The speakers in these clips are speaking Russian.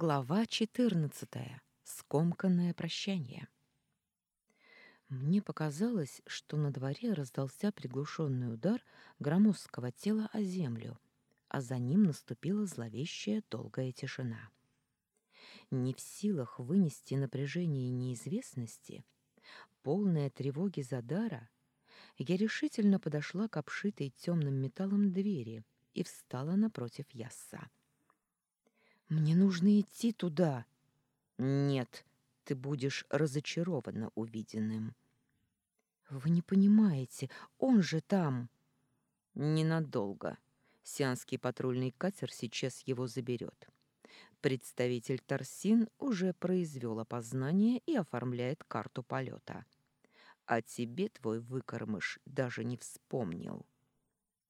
Глава 14. Скомканное прощание. Мне показалось, что на дворе раздался приглушенный удар громоздкого тела о землю, а за ним наступила зловещая долгая тишина. Не в силах вынести напряжение неизвестности, полная тревоги за дара, я решительно подошла к обшитой темным металлом двери и встала напротив Ясса. Мне нужно идти туда. Нет, ты будешь разочарована увиденным. Вы не понимаете, он же там. Ненадолго. Сианский патрульный катер сейчас его заберет. Представитель Торсин уже произвел опознание и оформляет карту полета. А тебе твой выкормыш даже не вспомнил.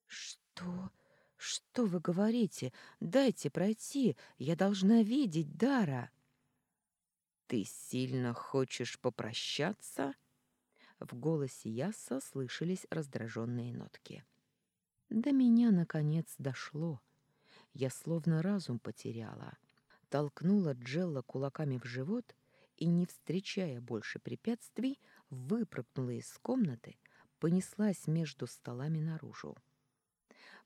Что? «Что вы говорите? Дайте пройти. Я должна видеть Дара». «Ты сильно хочешь попрощаться?» В голосе Яса слышались раздраженные нотки. До меня, наконец, дошло. Я словно разум потеряла. Толкнула Джелла кулаками в живот и, не встречая больше препятствий, выпрыгнула из комнаты, понеслась между столами наружу.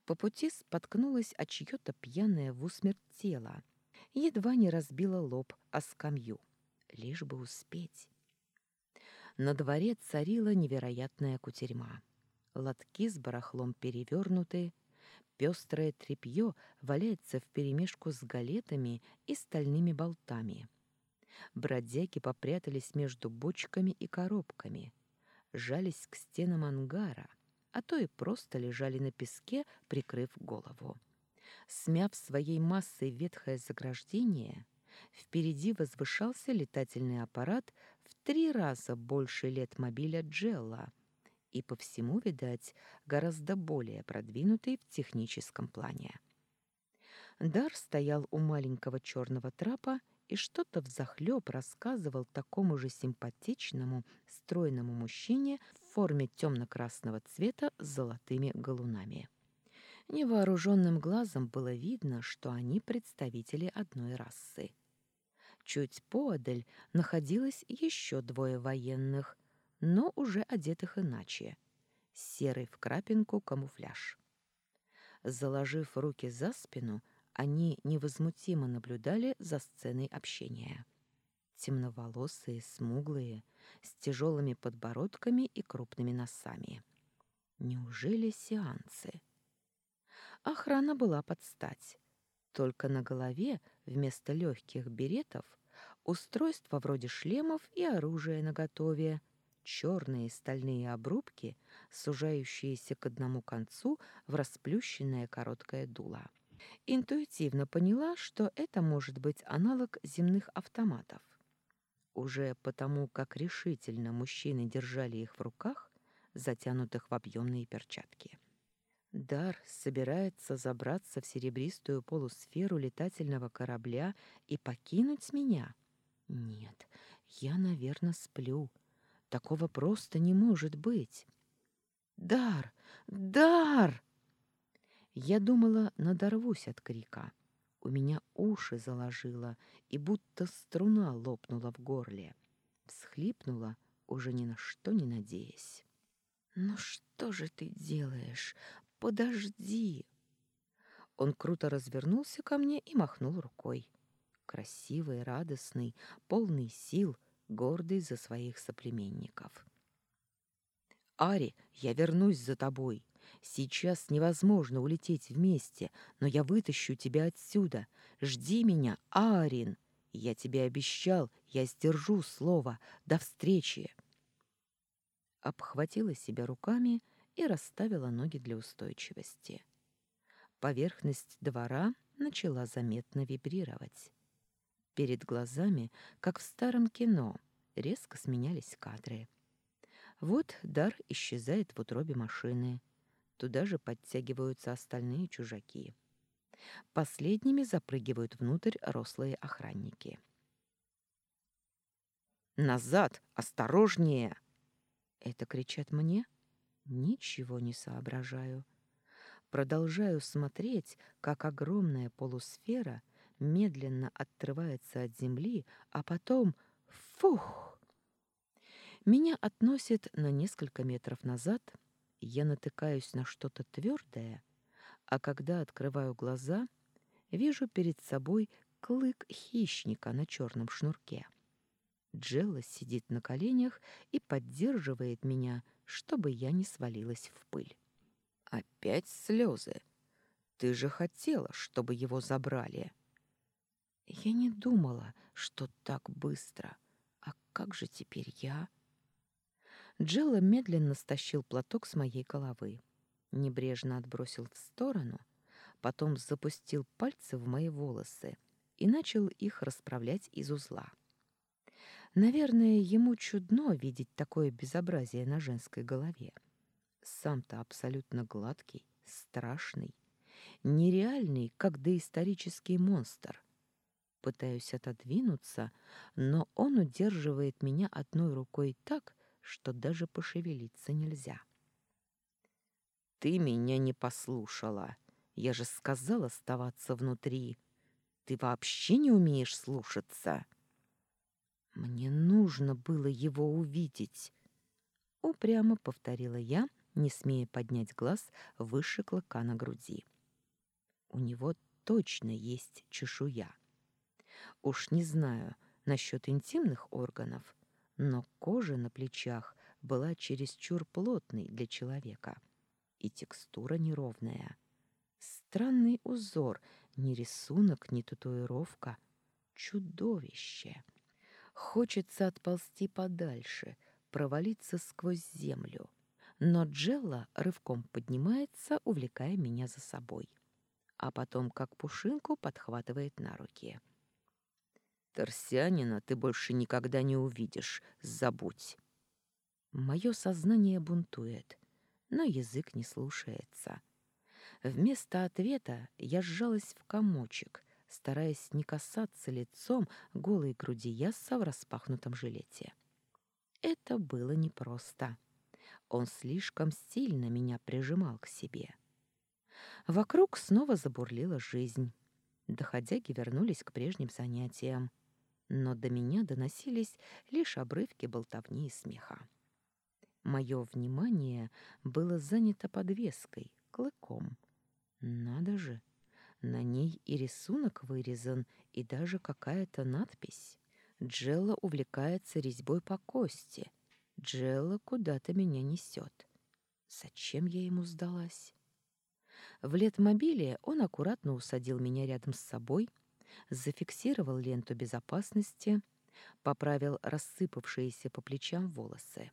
По пути споткнулась о чье-то пьяное в усмерть тело. Едва не разбила лоб о скамью. Лишь бы успеть. На дворе царила невероятная кутерьма. Лотки с барахлом перевернуты, пестрое тряпье валяется вперемешку с галетами и стальными болтами. Бродяги попрятались между бочками и коробками, жались к стенам ангара — а то и просто лежали на песке, прикрыв голову. Смяв своей массой ветхое заграждение, впереди возвышался летательный аппарат в три раза больше лет мобиля Джелла и по всему, видать, гораздо более продвинутый в техническом плане. Дар стоял у маленького черного трапа и что-то взахлеб рассказывал такому же симпатичному, стройному мужчине в форме темно-красного цвета с золотыми галунами. Невооруженным глазом было видно, что они представители одной расы. Чуть поодаль находилось еще двое военных, но уже одетых иначе. Серый в крапинку камуфляж. Заложив руки за спину, они невозмутимо наблюдали за сценой общения. Темноволосые, смуглые, с тяжелыми подбородками и крупными носами. Неужели сеансы? Охрана была под стать. Только на голове вместо легких беретов устройства вроде шлемов и оружия наготове, черные стальные обрубки, сужающиеся к одному концу в расплющенное короткое дуло. Интуитивно поняла, что это может быть аналог земных автоматов. Уже потому, как решительно мужчины держали их в руках, затянутых в объемные перчатки. Дар собирается забраться в серебристую полусферу летательного корабля и покинуть меня? Нет, я, наверное, сплю. Такого просто не может быть. Дар! Дар! Я думала, надорвусь от крика. У меня уши заложило, и будто струна лопнула в горле. Всхлипнула, уже ни на что не надеясь. «Ну что же ты делаешь? Подожди!» Он круто развернулся ко мне и махнул рукой. Красивый, радостный, полный сил, гордый за своих соплеменников. «Ари, я вернусь за тобой!» Сейчас невозможно улететь вместе, но я вытащу тебя отсюда. Жди меня, Аарин. Я тебе обещал, я сдержу слово. До встречи. Обхватила себя руками и расставила ноги для устойчивости. Поверхность двора начала заметно вибрировать. Перед глазами, как в старом кино, резко сменялись кадры. Вот дар исчезает в утробе машины — Туда же подтягиваются остальные чужаки. Последними запрыгивают внутрь рослые охранники. «Назад! Осторожнее!» Это кричат мне? Ничего не соображаю. Продолжаю смотреть, как огромная полусфера медленно отрывается от земли, а потом — фух! Меня относит на несколько метров назад, я натыкаюсь на что-то твердое, а когда открываю глаза, вижу перед собой клык хищника на черном шнурке. Джелла сидит на коленях и поддерживает меня, чтобы я не свалилась в пыль. Опять слезы. Ты же хотела, чтобы его забрали. Я не думала, что так быстро. А как же теперь я? Джелла медленно стащил платок с моей головы, небрежно отбросил в сторону, потом запустил пальцы в мои волосы и начал их расправлять из узла. Наверное, ему чудно видеть такое безобразие на женской голове. Сам-то абсолютно гладкий, страшный, нереальный, как доисторический монстр. Пытаюсь отодвинуться, но он удерживает меня одной рукой так, что даже пошевелиться нельзя. «Ты меня не послушала. Я же сказал оставаться внутри. Ты вообще не умеешь слушаться?» Мне нужно было его увидеть. Упрямо повторила я, не смея поднять глаз выше клыка на груди. У него точно есть чешуя. Уж не знаю насчет интимных органов, но кожа на плечах была чересчур плотной для человека, и текстура неровная. Странный узор, ни рисунок, ни татуировка. Чудовище! Хочется отползти подальше, провалиться сквозь землю. Но Джелла рывком поднимается, увлекая меня за собой. А потом, как пушинку, подхватывает на руки. «Торсианина ты больше никогда не увидишь, забудь!» Мое сознание бунтует, но язык не слушается. Вместо ответа я сжалась в комочек — стараясь не касаться лицом голой груди Ясса в распахнутом жилете. Это было непросто. Он слишком сильно меня прижимал к себе. Вокруг снова забурлила жизнь. Доходяги вернулись к прежним занятиям, но до меня доносились лишь обрывки болтовни и смеха. Мое внимание было занято подвеской, клыком. Надо же! На ней и рисунок вырезан, и даже какая-то надпись. Джелла увлекается резьбой по кости. Джелла куда-то меня несет. Зачем я ему сдалась? В летмобиле он аккуратно усадил меня рядом с собой, зафиксировал ленту безопасности, поправил рассыпавшиеся по плечам волосы.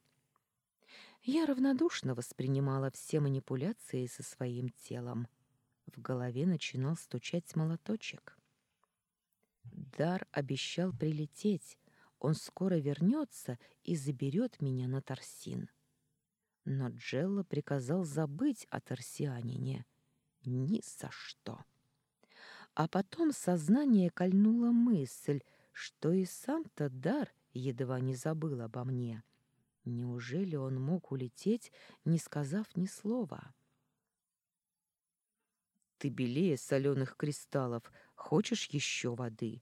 Я равнодушно воспринимала все манипуляции со своим телом — в голове начинал стучать молоточек. Дар обещал прилететь. Он скоро вернется и заберет меня на Торсин. Но Джелла приказал забыть о Торсианине. Ни за что. А потом сознание кольнула мысль, что и сам-то Дар едва не забыл обо мне. Неужели он мог улететь, не сказав ни слова? Ты белее соленых кристаллов. Хочешь еще воды?»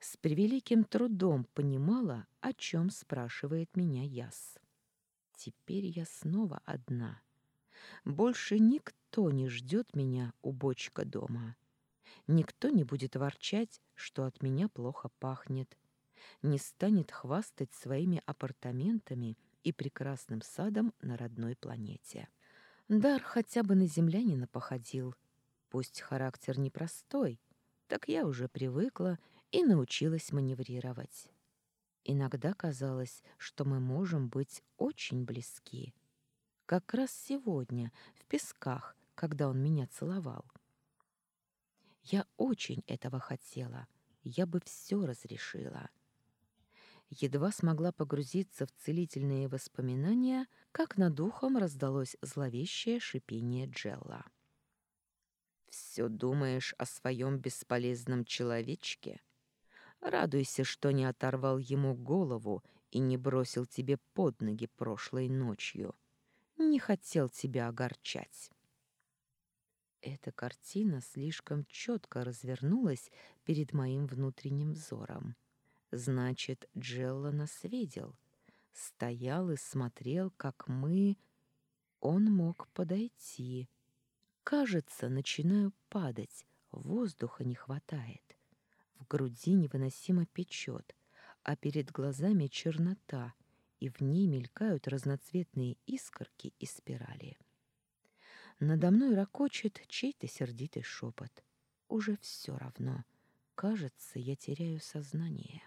С превеликим трудом понимала, о чем спрашивает меня Яс. Теперь я снова одна. Больше никто не ждет меня у бочка дома. Никто не будет ворчать, что от меня плохо пахнет, не станет хвастать своими апартаментами и прекрасным садом на родной планете. Дар хотя бы на землянина походил. Пусть характер непростой, так я уже привыкла и научилась маневрировать. Иногда казалось, что мы можем быть очень близки. Как раз сегодня, в песках, когда он меня целовал. Я очень этого хотела, я бы все разрешила едва смогла погрузиться в целительные воспоминания, как над ухом раздалось зловещее шипение Джелла. «Все думаешь о своем бесполезном человечке? Радуйся, что не оторвал ему голову и не бросил тебе под ноги прошлой ночью. Не хотел тебя огорчать». Эта картина слишком четко развернулась перед моим внутренним взором. Значит, Джелла нас видел. Стоял и смотрел, как мы... Он мог подойти. Кажется, начинаю падать, воздуха не хватает. В груди невыносимо печет, а перед глазами чернота, и в ней мелькают разноцветные искорки и спирали. Надо мной ракочет чей-то сердитый шепот. Уже все равно. Кажется, я теряю сознание.